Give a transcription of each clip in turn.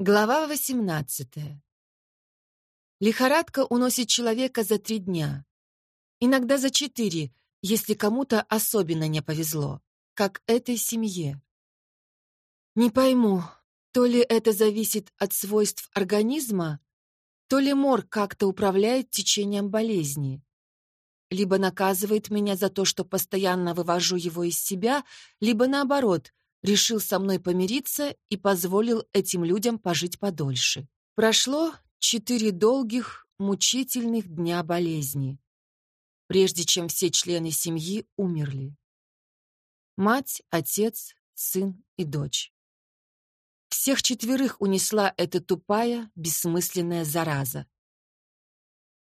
Глава 18. Лихорадка уносит человека за три дня. Иногда за четыре, если кому-то особенно не повезло, как этой семье. Не пойму, то ли это зависит от свойств организма, то ли мор как-то управляет течением болезни. Либо наказывает меня за то, что постоянно вывожу его из себя, либо наоборот, решил со мной помириться и позволил этим людям пожить подольше. Прошло четыре долгих, мучительных дня болезни, прежде чем все члены семьи умерли. Мать, отец, сын и дочь. Всех четверых унесла эта тупая, бессмысленная зараза.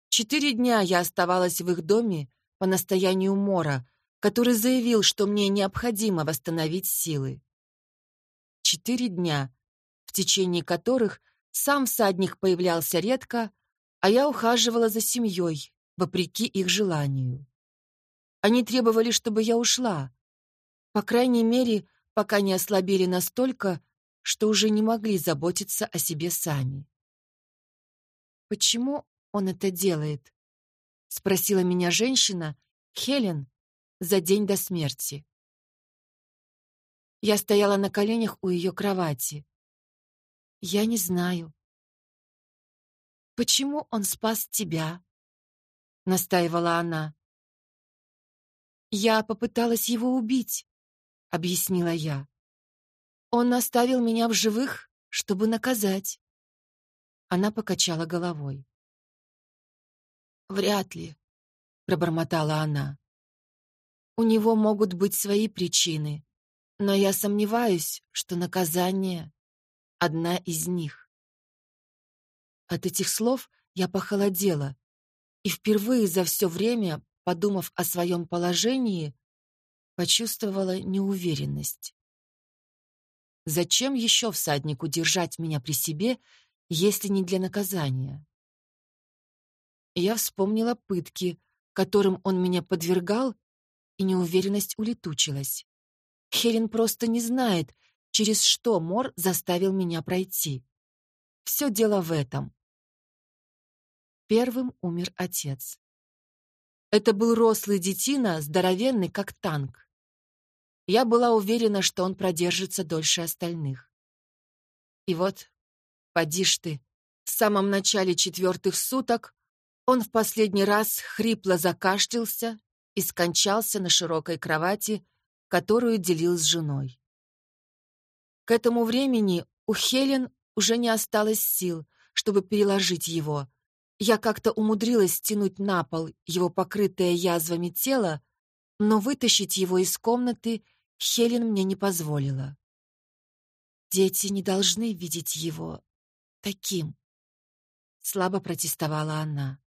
Четыре дня я оставалась в их доме по настоянию Мора, который заявил, что мне необходимо восстановить силы. Четыре дня, в течение которых сам всадник появлялся редко, а я ухаживала за семьей, вопреки их желанию. Они требовали, чтобы я ушла. По крайней мере, пока не ослабели настолько, что уже не могли заботиться о себе сами. «Почему он это делает?» — спросила меня женщина, Хелен, за день до смерти. Я стояла на коленях у ее кровати. Я не знаю. «Почему он спас тебя?» — настаивала она. «Я попыталась его убить», — объяснила я. «Он оставил меня в живых, чтобы наказать». Она покачала головой. «Вряд ли», — пробормотала она. У него могут быть свои причины, но я сомневаюсь, что наказание — одна из них. От этих слов я похолодела и впервые за все время, подумав о своем положении, почувствовала неуверенность. Зачем еще всаднику держать меня при себе, если не для наказания? Я вспомнила пытки, которым он меня подвергал, и неуверенность улетучилась. Хелен просто не знает, через что Мор заставил меня пройти. Все дело в этом. Первым умер отец. Это был рослый детина, здоровенный, как танк. Я была уверена, что он продержится дольше остальных. И вот, поди ж ты, в самом начале четвертых суток он в последний раз хрипло закашлялся и скончался на широкой кровати, которую делил с женой. К этому времени у Хелен уже не осталось сил, чтобы переложить его. Я как-то умудрилась стянуть на пол его покрытое язвами тело, но вытащить его из комнаты Хелен мне не позволила. «Дети не должны видеть его таким», — слабо протестовала она.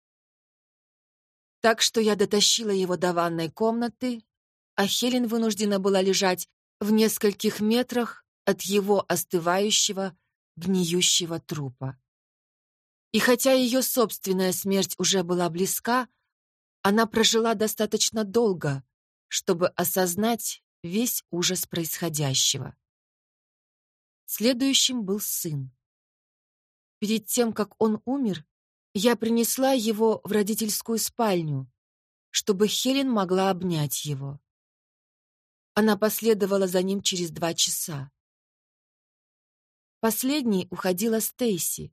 Так что я дотащила его до ванной комнаты, а Хелен вынуждена была лежать в нескольких метрах от его остывающего, гниющего трупа. И хотя ее собственная смерть уже была близка, она прожила достаточно долго, чтобы осознать весь ужас происходящего. Следующим был сын. Перед тем, как он умер, я принесла его в родительскую спальню, чтобы Хелен могла обнять его. Она последовала за ним через два часа. Последней уходила Стейси,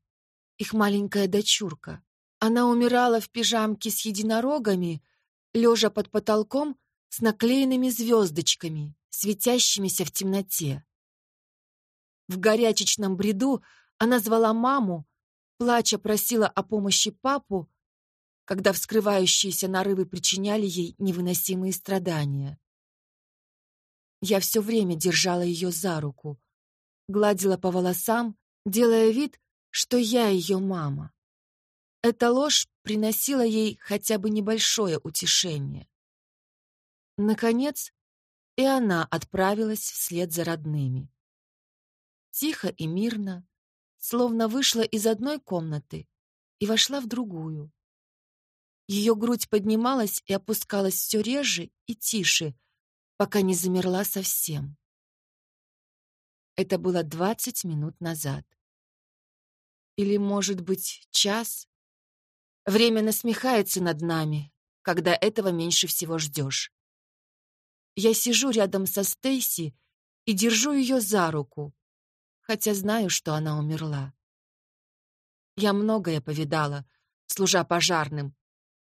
их маленькая дочурка. Она умирала в пижамке с единорогами, лежа под потолком с наклеенными звездочками, светящимися в темноте. В горячечном бреду она звала маму, плача просила о помощи папу, когда вскрывающиеся нарывы причиняли ей невыносимые страдания. Я все время держала ее за руку, гладила по волосам, делая вид, что я ее мама. Эта ложь приносила ей хотя бы небольшое утешение. Наконец, и она отправилась вслед за родными. Тихо и мирно, словно вышла из одной комнаты и вошла в другую. Ее грудь поднималась и опускалась все реже и тише, пока не замерла совсем. Это было двадцать минут назад. Или, может быть, час? Время насмехается над нами, когда этого меньше всего ждешь. Я сижу рядом со Стейси и держу ее за руку, хотя знаю, что она умерла. Я многое повидала, служа пожарным,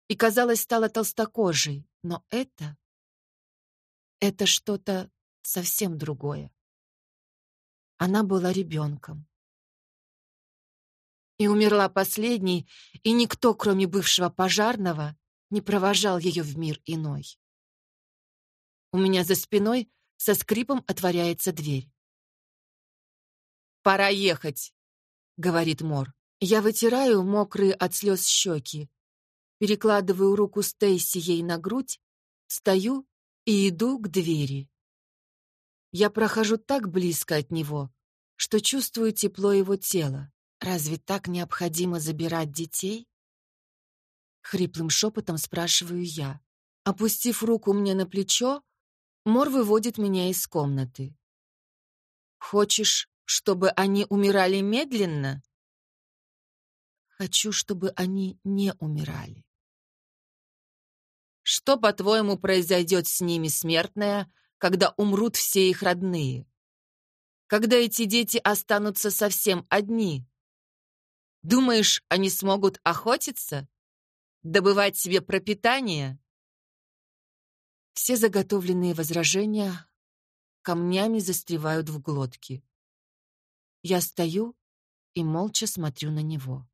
и, казалось, стала толстокожей, но это... Это что-то совсем другое. Она была ребенком. И умерла последней, и никто, кроме бывшего пожарного, не провожал ее в мир иной. У меня за спиной со скрипом отворяется дверь. «Пора ехать», — говорит Мор. Я вытираю мокрые от слез щеки, перекладываю руку Стейси ей на грудь, стою и иду к двери. Я прохожу так близко от него, что чувствую тепло его тела. Разве так необходимо забирать детей? Хриплым шепотом спрашиваю я. Опустив руку мне на плечо, Мор выводит меня из комнаты. «Хочешь, чтобы они умирали медленно?» «Хочу, чтобы они не умирали». «Что, по-твоему, произойдет с ними, смертное, когда умрут все их родные? Когда эти дети останутся совсем одни? Думаешь, они смогут охотиться? Добывать себе пропитание?» Все заготовленные возражения камнями застревают в глотке. Я стою и молча смотрю на него.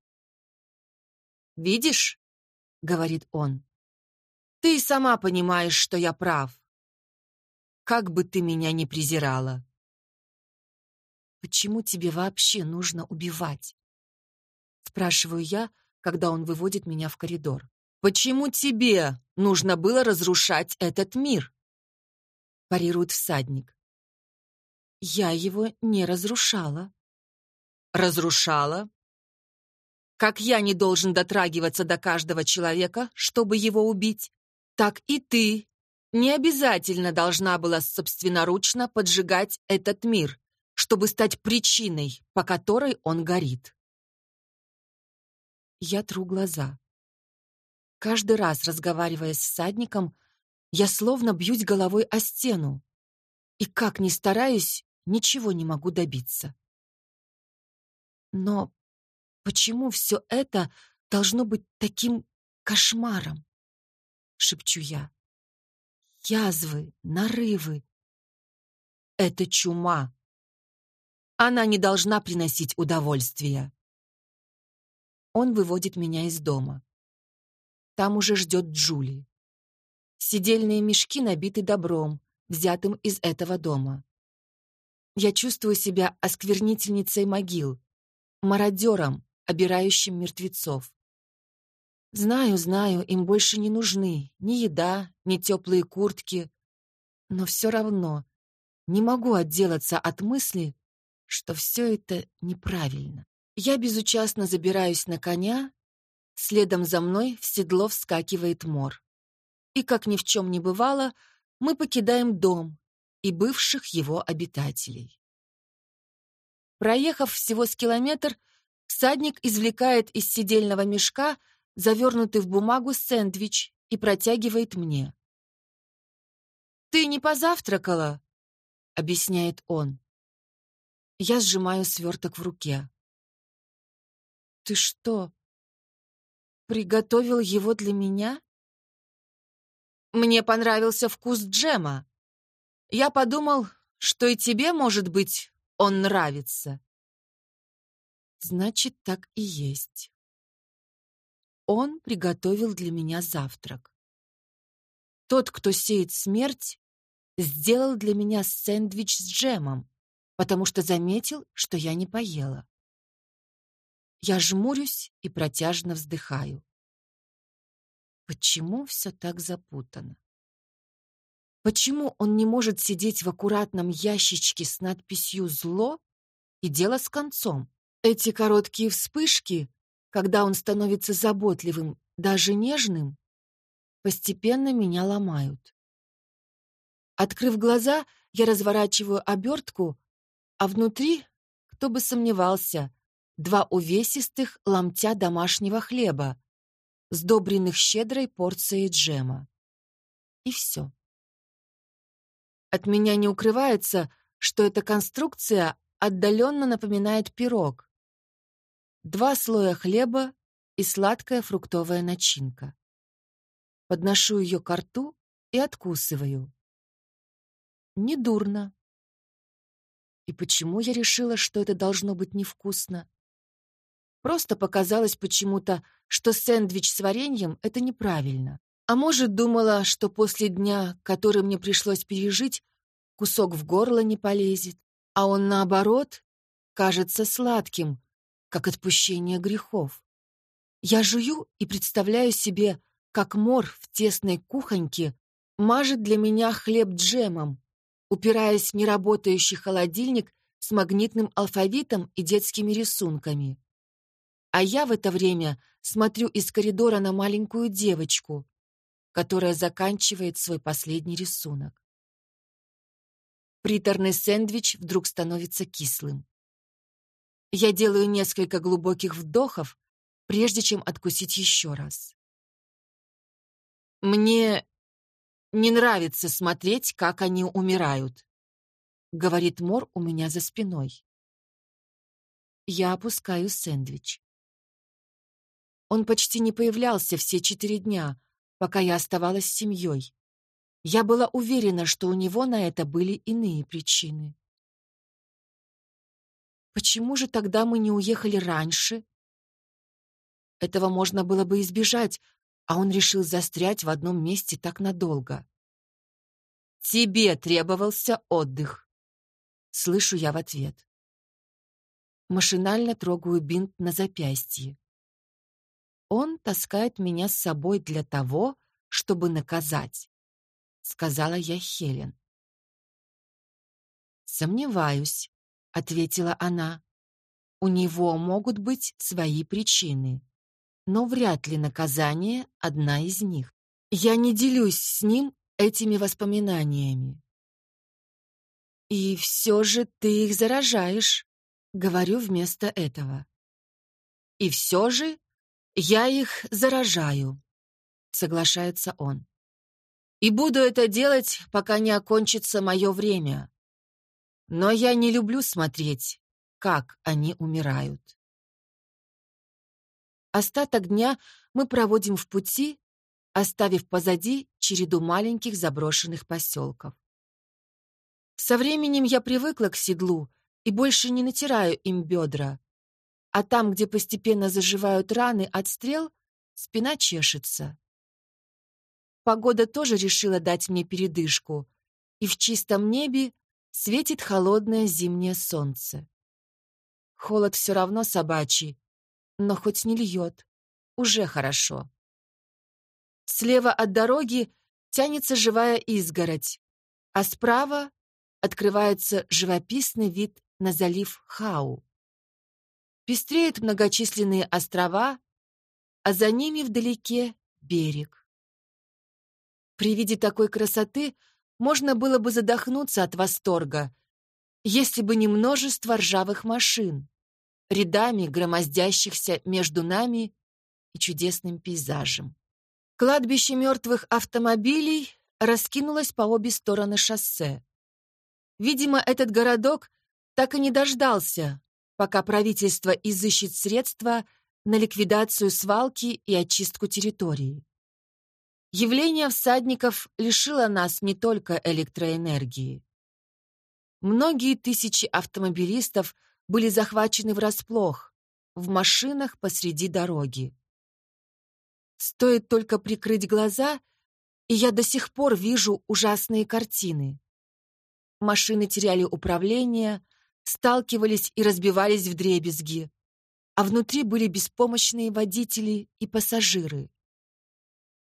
«Видишь?» — говорит он. «Ты сама понимаешь, что я прав. Как бы ты меня ни презирала». «Почему тебе вообще нужно убивать?» Спрашиваю я, когда он выводит меня в коридор. «Почему тебе нужно было разрушать этот мир?» Парирует всадник. «Я его не разрушала». «Разрушала? Как я не должен дотрагиваться до каждого человека, чтобы его убить, так и ты не обязательно должна была собственноручно поджигать этот мир, чтобы стать причиной, по которой он горит». Я тру глаза. Каждый раз, разговаривая с всадником, я словно бьюсь головой о стену. И как ни стараюсь, ничего не могу добиться. Но почему все это должно быть таким кошмаром? Шепчу я. Язвы, нарывы. Это чума. Она не должна приносить удовольствия. Он выводит меня из дома. Там уже ждет Джули. Сидельные мешки набиты добром, взятым из этого дома. Я чувствую себя осквернительницей могил, мародером, обирающим мертвецов. Знаю, знаю, им больше не нужны ни еда, ни теплые куртки, но все равно не могу отделаться от мысли, что все это неправильно. Я безучастно забираюсь на коня Следом за мной в седло вскакивает Мор. И, как ни в чем не бывало, мы покидаем дом и бывших его обитателей. Проехав всего с километр, всадник извлекает из сидельного мешка завернутый в бумагу сэндвич и протягивает мне. «Ты не позавтракала?» — объясняет он. Я сжимаю сверток в руке. «Ты что, Приготовил его для меня? Мне понравился вкус джема. Я подумал, что и тебе, может быть, он нравится. Значит, так и есть. Он приготовил для меня завтрак. Тот, кто сеет смерть, сделал для меня сэндвич с джемом, потому что заметил, что я не поела. Я жмурюсь и протяжно вздыхаю. Почему все так запутано? Почему он не может сидеть в аккуратном ящичке с надписью «Зло» и дело с концом? Эти короткие вспышки, когда он становится заботливым, даже нежным, постепенно меня ломают. Открыв глаза, я разворачиваю обертку, а внутри, кто бы сомневался, два увесистых ломтя домашнего хлеба, сдобренных щедрой порцией джема. И все. От меня не укрывается, что эта конструкция отдаленно напоминает пирог. Два слоя хлеба и сладкая фруктовая начинка. Подношу ее к рту и откусываю. Недурно. И почему я решила, что это должно быть невкусно? Просто показалось почему-то, что сэндвич с вареньем — это неправильно. А может, думала, что после дня, который мне пришлось пережить, кусок в горло не полезет, а он, наоборот, кажется сладким, как отпущение грехов. Я жую и представляю себе, как Мор в тесной кухоньке мажет для меня хлеб джемом, упираясь в неработающий холодильник с магнитным алфавитом и детскими рисунками. А я в это время смотрю из коридора на маленькую девочку, которая заканчивает свой последний рисунок. Приторный сэндвич вдруг становится кислым. Я делаю несколько глубоких вдохов, прежде чем откусить еще раз. Мне не нравится смотреть, как они умирают, говорит Мор у меня за спиной. Я опускаю сэндвич. Он почти не появлялся все четыре дня, пока я оставалась с семьей. Я была уверена, что у него на это были иные причины. Почему же тогда мы не уехали раньше? Этого можно было бы избежать, а он решил застрять в одном месте так надолго. «Тебе требовался отдых», — слышу я в ответ. Машинально трогаю бинт на запястье. Он таскает меня с собой для того, чтобы наказать, сказала я Хелен. Сомневаюсь, ответила она. У него могут быть свои причины, но вряд ли наказание одна из них. Я не делюсь с ним этими воспоминаниями. И все же ты их заражаешь, говорю вместо этого. И все же «Я их заражаю», — соглашается он. «И буду это делать, пока не окончится мое время. Но я не люблю смотреть, как они умирают». Остаток дня мы проводим в пути, оставив позади череду маленьких заброшенных поселков. Со временем я привыкла к седлу и больше не натираю им бедра, а там, где постепенно заживают раны от стрел, спина чешется. Погода тоже решила дать мне передышку, и в чистом небе светит холодное зимнее солнце. Холод все равно собачий, но хоть не льет, уже хорошо. Слева от дороги тянется живая изгородь, а справа открывается живописный вид на залив Хау. Пестреют многочисленные острова, а за ними вдалеке берег. При виде такой красоты можно было бы задохнуться от восторга, если бы не множество ржавых машин, рядами громоздящихся между нами и чудесным пейзажем. Кладбище мертвых автомобилей раскинулось по обе стороны шоссе. Видимо, этот городок так и не дождался, пока правительство изыщет средства на ликвидацию свалки и очистку территории. Явление всадников лишило нас не только электроэнергии. Многие тысячи автомобилистов были захвачены врасплох, в машинах посреди дороги. Стоит только прикрыть глаза, и я до сих пор вижу ужасные картины. Машины теряли управление, сталкивались и разбивались в дребезги, а внутри были беспомощные водители и пассажиры.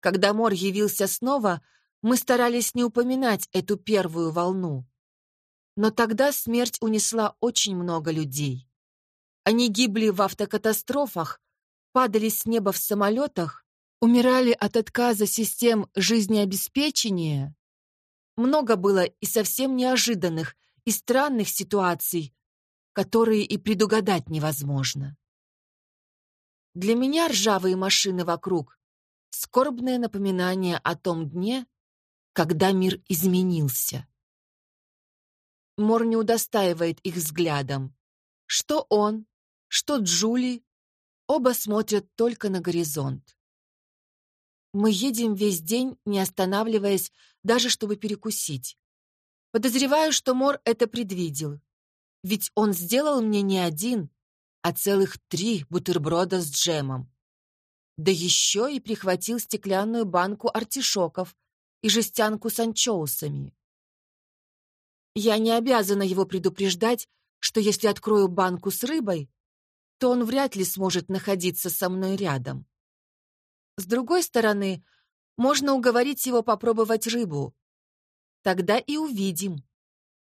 Когда Мор явился снова, мы старались не упоминать эту первую волну. Но тогда смерть унесла очень много людей. Они гибли в автокатастрофах, падали с неба в самолетах, умирали от отказа систем жизнеобеспечения. Много было и совсем неожиданных, и странных ситуаций, которые и предугадать невозможно. Для меня ржавые машины вокруг — скорбное напоминание о том дне, когда мир изменился. Мор не удостаивает их взглядом. Что он, что Джули, оба смотрят только на горизонт. Мы едем весь день, не останавливаясь, даже чтобы перекусить. Подозреваю, что Мор это предвидел. Ведь он сделал мне не один, а целых три бутерброда с джемом. Да еще и прихватил стеклянную банку артишоков и жестянку с анчоусами. Я не обязана его предупреждать, что если открою банку с рыбой, то он вряд ли сможет находиться со мной рядом. С другой стороны, можно уговорить его попробовать рыбу. Тогда и увидим,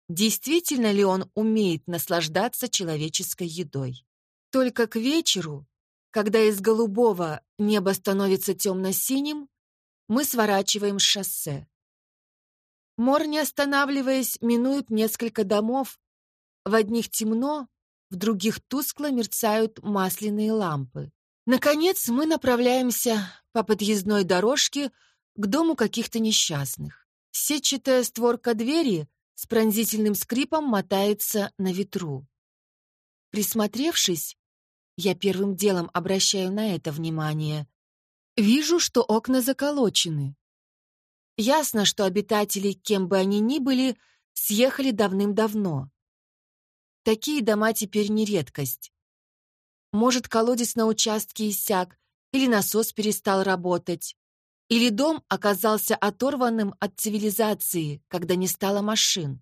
действительно ли он умеет наслаждаться человеческой едой. Только к вечеру, когда из голубого небо становится темно-синим, мы сворачиваем с шоссе. Мор, не останавливаясь, минует несколько домов. В одних темно, в других тускло мерцают масляные лампы. Наконец мы направляемся по подъездной дорожке к дому каких-то несчастных. Сетчатая створка двери с пронзительным скрипом мотается на ветру. Присмотревшись, я первым делом обращаю на это внимание. Вижу, что окна заколочены. Ясно, что обитатели, кем бы они ни были, съехали давным-давно. Такие дома теперь не редкость. Может, колодец на участке иссяк, или насос перестал работать, или дом оказался оторванным от цивилизации, когда не стало машин.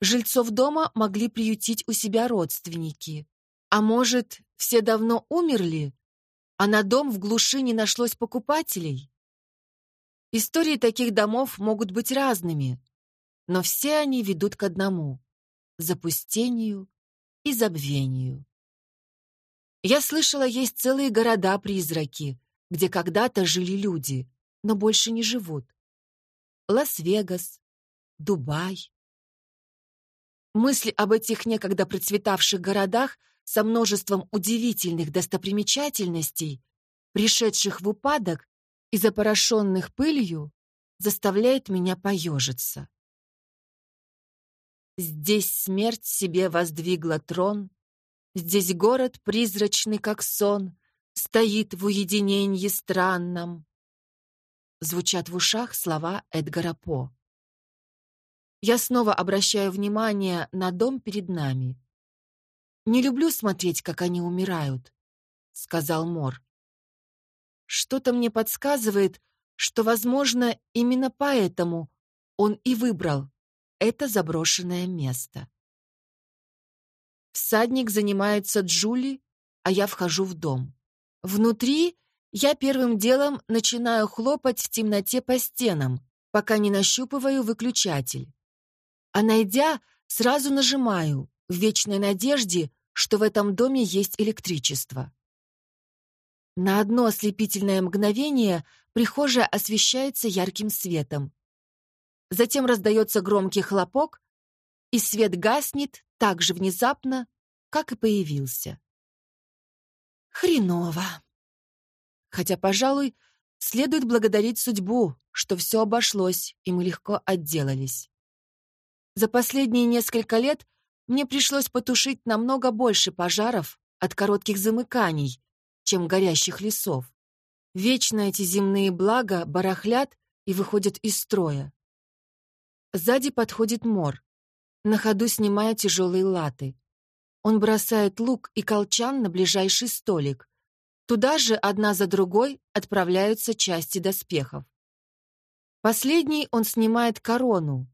Жильцов дома могли приютить у себя родственники. А может, все давно умерли, а на дом в глуши не нашлось покупателей? Истории таких домов могут быть разными, но все они ведут к одному — запустению и забвению. Я слышала, есть целые города-призраки, где когда-то жили люди, но больше не живут. Лас-Вегас, Дубай. Мысли об этих некогда процветавших городах со множеством удивительных достопримечательностей, пришедших в упадок, и запорошенных пылью заставляет меня поежиться. Здесь смерть себе воздвигла трон, Здесь город призрачный, как сон, Стоит в уединенье странном. Звучат в ушах слова Эдгара По. Я снова обращаю внимание на дом перед нами. «Не люблю смотреть, как они умирают», — сказал Мор. Что-то мне подсказывает, что, возможно, именно поэтому он и выбрал это заброшенное место. Всадник занимается Джули, а я вхожу в дом. Внутри я первым делом начинаю хлопать в темноте по стенам, пока не нащупываю выключатель. А найдя, сразу нажимаю, в вечной надежде, что в этом доме есть электричество. На одно ослепительное мгновение прихожая освещается ярким светом. Затем раздается громкий хлопок, и свет гаснет так же внезапно, как и появился. Хреново. Хотя, пожалуй, следует благодарить судьбу, что все обошлось, и мы легко отделались. За последние несколько лет мне пришлось потушить намного больше пожаров от коротких замыканий, чем горящих лесов. Вечно эти земные блага барахлят и выходят из строя. Сзади подходит Мор. На ходу снимая тяжелые латы. Он бросает лук и колчан на ближайший столик. Туда же одна за другой отправляются части доспехов. Последний он снимает корону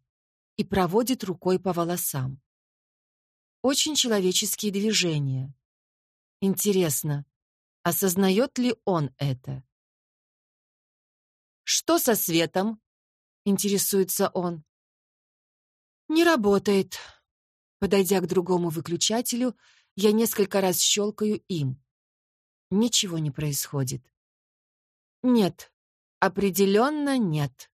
и проводит рукой по волосам. Очень человеческие движения. Интересно, Осознает ли он это? «Что со светом?» — интересуется он. «Не работает». Подойдя к другому выключателю, я несколько раз щелкаю им. Ничего не происходит. Нет, определенно нет.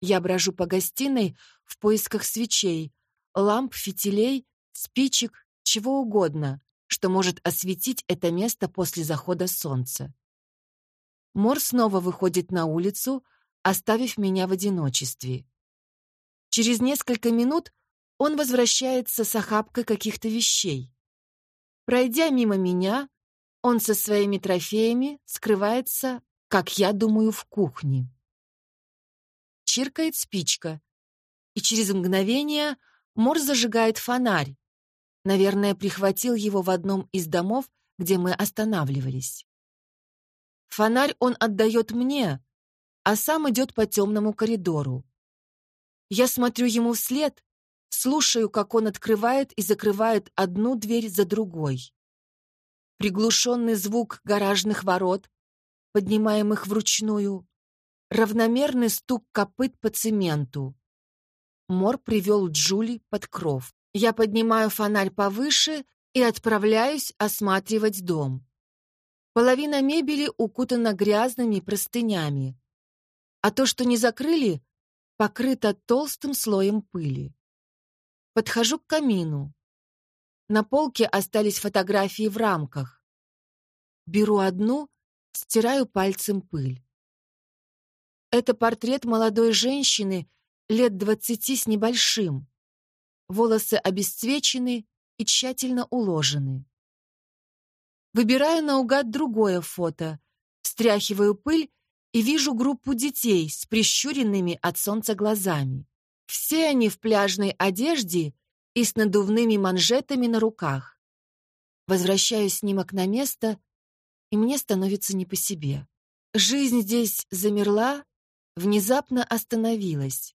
Я брожу по гостиной в поисках свечей, ламп, фитилей, спичек, чего угодно, что может осветить это место после захода солнца. Мор снова выходит на улицу, оставив меня в одиночестве. Через несколько минут он возвращается с охапкой каких-то вещей. Пройдя мимо меня, он со своими трофеями скрывается, как я думаю, в кухне. Чиркает спичка, и через мгновение Мор зажигает фонарь. Наверное, прихватил его в одном из домов, где мы останавливались. Фонарь он отдает мне, а сам идет по темному коридору. Я смотрю ему вслед, слушаю, как он открывает и закрывает одну дверь за другой. Приглушенный звук гаражных ворот, поднимаемых вручную, равномерный стук копыт по цементу. Мор привел Джули под кров. Я поднимаю фонарь повыше и отправляюсь осматривать дом. Половина мебели укутана грязными простынями, а то, что не закрыли, покрыто толстым слоем пыли. Подхожу к камину. На полке остались фотографии в рамках. Беру одну, стираю пальцем пыль. Это портрет молодой женщины лет двадцати с небольшим. Волосы обесцвечены и тщательно уложены. Выбираю наугад другое фото, встряхиваю пыль и вижу группу детей с прищуренными от солнца глазами. Все они в пляжной одежде и с надувными манжетами на руках. Возвращаю снимок на место, и мне становится не по себе. Жизнь здесь замерла, внезапно остановилась.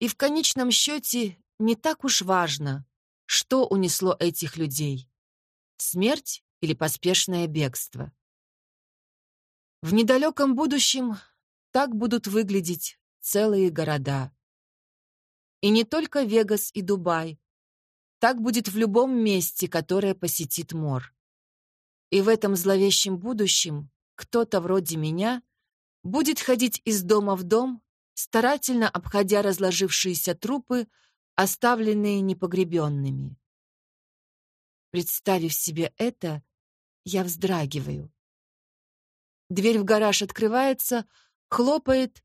И в конечном счете не так уж важно, что унесло этих людей — смерть или поспешное бегство. В недалеком будущем так будут выглядеть целые города. И не только Вегас и Дубай. Так будет в любом месте, которое посетит Мор. И в этом зловещем будущем кто-то вроде меня будет ходить из дома в дом, старательно обходя разложившиеся трупы, оставленные непогребенными. Представив себе это, я вздрагиваю. Дверь в гараж открывается, хлопает,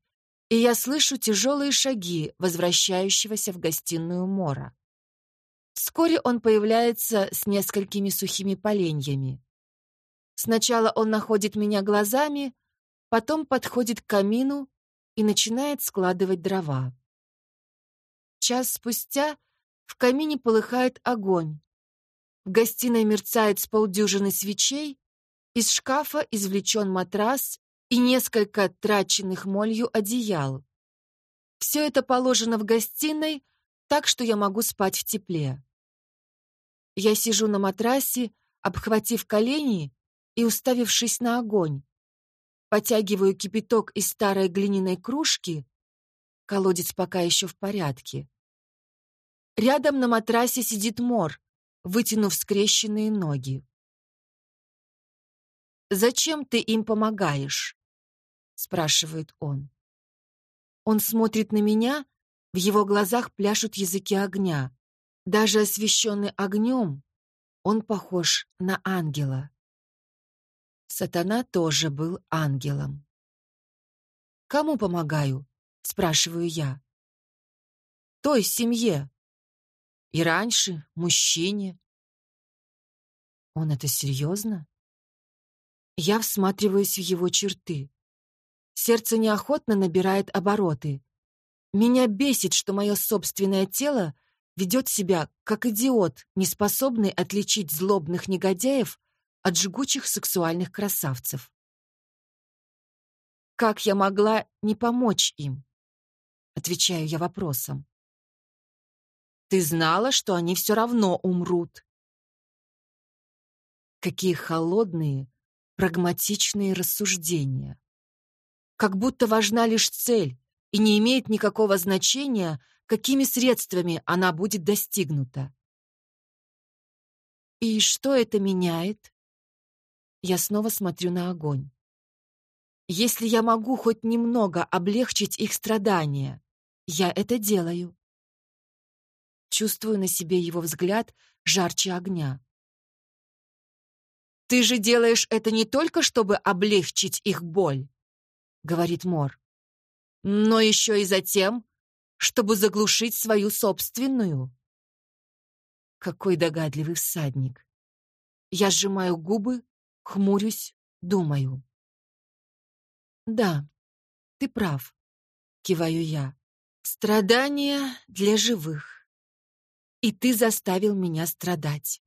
и я слышу тяжелые шаги возвращающегося в гостиную Мора. Вскоре он появляется с несколькими сухими поленьями. Сначала он находит меня глазами, потом подходит к камину и начинает складывать дрова. Час спустя в камине полыхает огонь. В гостиной мерцает с полдюжины свечей, из шкафа извлечен матрас и несколько траченных молью одеял. Все это положено в гостиной, так что я могу спать в тепле. Я сижу на матрасе, обхватив колени и уставившись на огонь. Потягиваю кипяток из старой глиняной кружки. Колодец пока еще в порядке. Рядом на матрасе сидит Мор, вытянув скрещенные ноги. «Зачем ты им помогаешь?» Спрашивает он. Он смотрит на меня, в его глазах пляшут языки огня. Даже освещенный огнем, он похож на ангела. Сатана тоже был ангелом. «Кому помогаю?» — спрашиваю я. «Той семье. И раньше, мужчине». «Он это серьезно?» Я всматриваюсь в его черты. Сердце неохотно набирает обороты. Меня бесит, что мое собственное тело ведет себя как идиот, не способный отличить злобных негодяев от жгучих сексуальных красавцев. Как я могла не помочь им? Отвечаю я вопросом. Ты знала, что они все равно умрут. Какие холодные, прагматичные рассуждения как будто важна лишь цель и не имеет никакого значения, какими средствами она будет достигнута. И что это меняет? Я снова смотрю на огонь. Если я могу хоть немного облегчить их страдания, я это делаю. Чувствую на себе его взгляд жарче огня. «Ты же делаешь это не только, чтобы облегчить их боль», — говорит Мор, «но еще и за тем, чтобы заглушить свою собственную». Какой догадливый всадник. Я сжимаю губы, хмурюсь, думаю. «Да, ты прав», — киваю я. «Страдания для живых. И ты заставил меня страдать»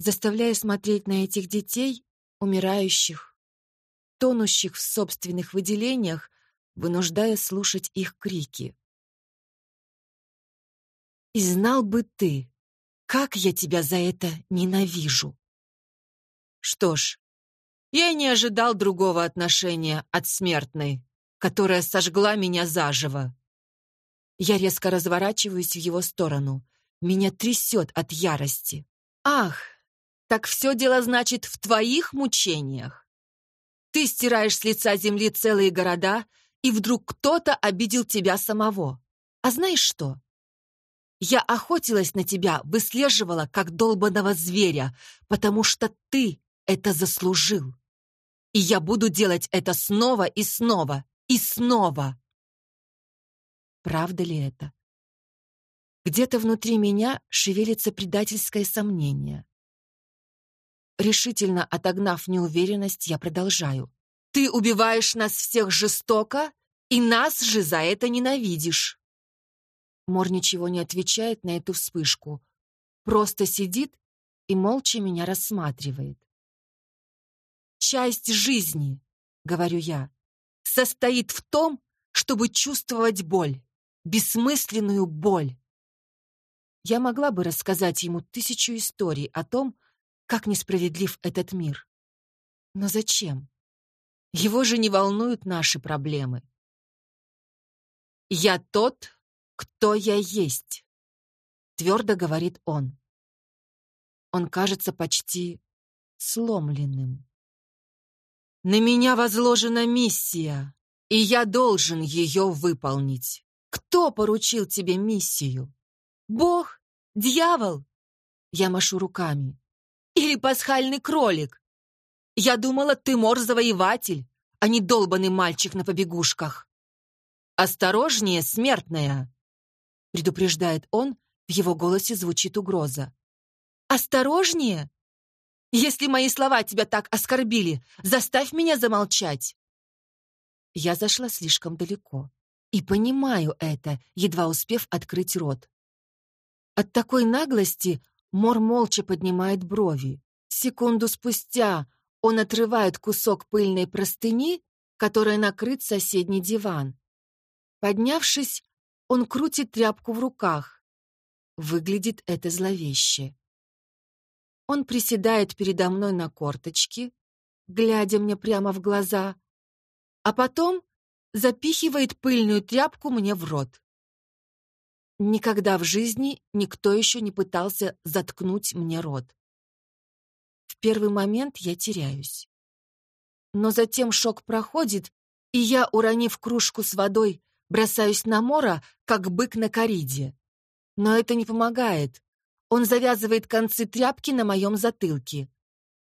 заставляя смотреть на этих детей, умирающих, тонущих в собственных выделениях, вынуждая слушать их крики. «И знал бы ты, как я тебя за это ненавижу!» Что ж, я не ожидал другого отношения от смертной, которая сожгла меня заживо. Я резко разворачиваюсь в его сторону. Меня трясет от ярости. «Ах, так все дело, значит, в твоих мучениях. Ты стираешь с лица земли целые города, и вдруг кто-то обидел тебя самого. А знаешь что? Я охотилась на тебя, выслеживала, как долбанного зверя, потому что ты это заслужил. И я буду делать это снова и снова, и снова. Правда ли это? Где-то внутри меня шевелится предательское сомнение. Решительно отогнав неуверенность, я продолжаю. «Ты убиваешь нас всех жестоко, и нас же за это ненавидишь!» Мор ничего не отвечает на эту вспышку. Просто сидит и молча меня рассматривает. «Часть жизни, — говорю я, — состоит в том, чтобы чувствовать боль, бессмысленную боль. Я могла бы рассказать ему тысячу историй о том, как несправедлив этот мир. Но зачем? Его же не волнуют наши проблемы. «Я тот, кто я есть», — твердо говорит он. Он кажется почти сломленным. «На меня возложена миссия, и я должен ее выполнить. Кто поручил тебе миссию? Бог? Дьявол?» Я машу руками. Или пасхальный кролик? Я думала, ты мор-завоеватель, а не долбанный мальчик на побегушках. Осторожнее, смертная, предупреждает он, в его голосе звучит угроза. Осторожнее? Если мои слова тебя так оскорбили, заставь меня замолчать. Я зашла слишком далеко. И понимаю это, едва успев открыть рот. От такой наглости Мор молча поднимает брови. Секунду спустя он отрывает кусок пыльной простыни, которой накрыт соседний диван. Поднявшись, он крутит тряпку в руках. Выглядит это зловеще. Он приседает передо мной на корточки, глядя мне прямо в глаза, а потом запихивает пыльную тряпку мне в рот. Никогда в жизни никто еще не пытался заткнуть мне рот. В первый момент я теряюсь. Но затем шок проходит, и я, уронив кружку с водой, бросаюсь на Мора, как бык на кориде. Но это не помогает. Он завязывает концы тряпки на моем затылке.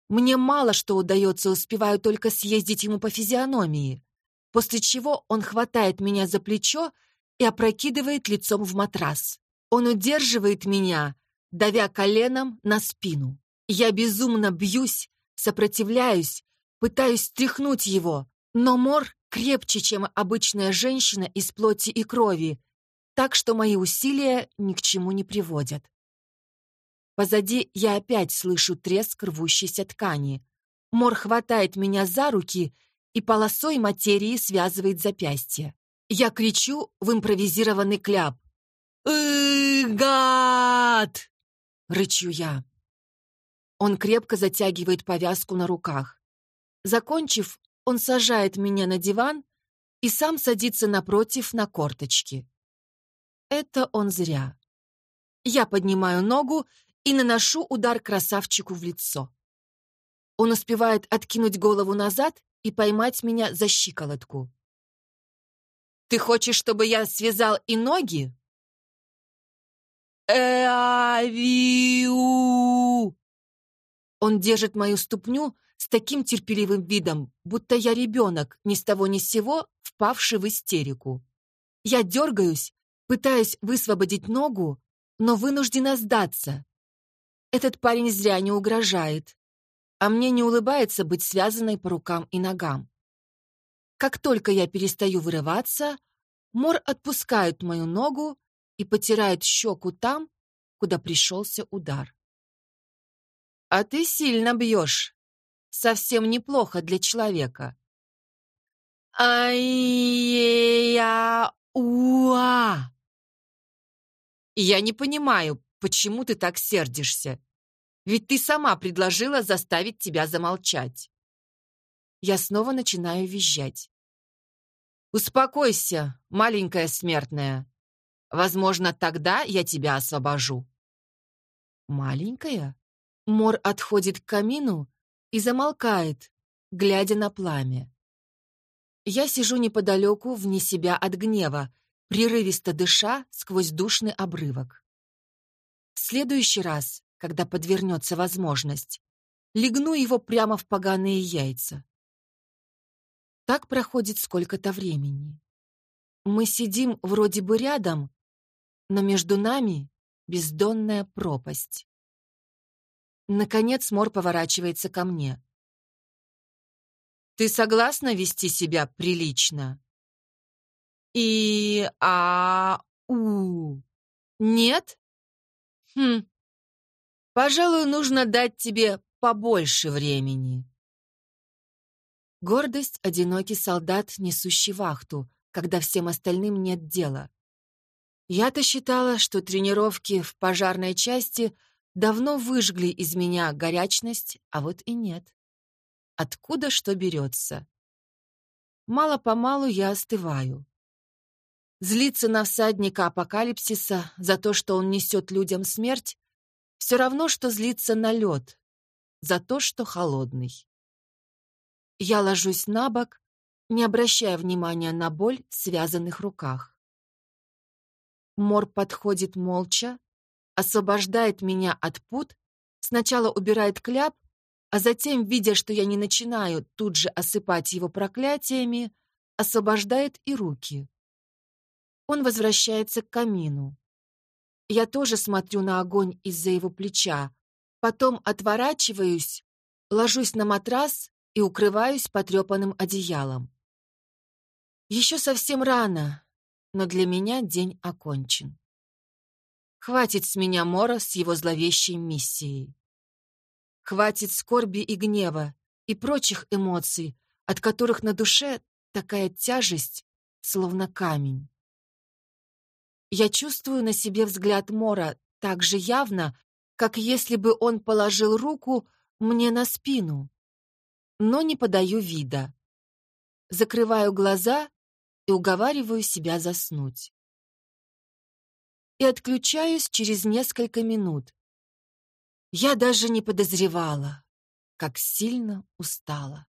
Мне мало что удается, успеваю только съездить ему по физиономии. После чего он хватает меня за плечо и опрокидывает лицом в матрас. Он удерживает меня, давя коленом на спину. Я безумно бьюсь, сопротивляюсь, пытаюсь стряхнуть его, но Мор крепче, чем обычная женщина из плоти и крови, так что мои усилия ни к чему не приводят. Позади я опять слышу треск рвущейся ткани. Мор хватает меня за руки и полосой материи связывает запястье. Я кричу в импровизированный кляп. «Гад!» — рычу я. Он крепко затягивает повязку на руках. Закончив, он сажает меня на диван и сам садится напротив на корточки. Это он зря. Я поднимаю ногу и наношу удар красавчику в лицо. Он успевает откинуть голову назад и поймать меня за щиколотку. Ты хочешь, чтобы я связал и ноги? Эавиу! Он держит мою ступню с таким терпеливым видом, будто я ребенок, ни с того ни с сего, впавший в истерику. Я дергаюсь, пытаюсь высвободить ногу, но вынуждена сдаться. Этот парень зря не угрожает, а мне не улыбается быть связанной по рукам и ногам. Как только я перестаю вырываться, Мор отпускает мою ногу и потирает щеку там, куда пришелся удар. «А ты сильно бьешь. Совсем неплохо для человека». «Ай-я-уа!» «Я не понимаю, почему ты так сердишься. Ведь ты сама предложила заставить тебя замолчать». Я снова начинаю визжать. «Успокойся, маленькая смертная. Возможно, тогда я тебя освобожу». «Маленькая?» Мор отходит к камину и замолкает, глядя на пламя. Я сижу неподалеку, вне себя от гнева, прерывисто дыша сквозь душный обрывок. В следующий раз, когда подвернется возможность, легну его прямо в поганые яйца. Так проходит сколько-то времени. Мы сидим вроде бы рядом, но между нами бездонная пропасть. Наконец Мор поворачивается ко мне. «Ты согласна вести себя прилично?» «И... а... у... нет?» «Хм... Пожалуй, нужно дать тебе побольше времени». Гордость — одинокий солдат, несущий вахту, когда всем остальным нет дела. Я-то считала, что тренировки в пожарной части давно выжгли из меня горячность, а вот и нет. Откуда что берется? Мало-помалу я остываю. Злиться на всадника апокалипсиса за то, что он несет людям смерть, все равно, что злиться на лед за то, что холодный. Я ложусь на бок, не обращая внимания на боль в связанных руках. Мор подходит молча, освобождает меня от пут, сначала убирает кляп, а затем, видя, что я не начинаю тут же осыпать его проклятиями, освобождает и руки. Он возвращается к камину. Я тоже смотрю на огонь из-за его плеча, потом отворачиваюсь, ложусь на матрас и укрываюсь потрепанным одеялом. Еще совсем рано, но для меня день окончен. Хватит с меня Мора с его зловещей миссией. Хватит скорби и гнева, и прочих эмоций, от которых на душе такая тяжесть, словно камень. Я чувствую на себе взгляд Мора так же явно, как если бы он положил руку мне на спину, но не подаю вида. Закрываю глаза и уговариваю себя заснуть и отключаюсь через несколько минут. Я даже не подозревала, как сильно устала.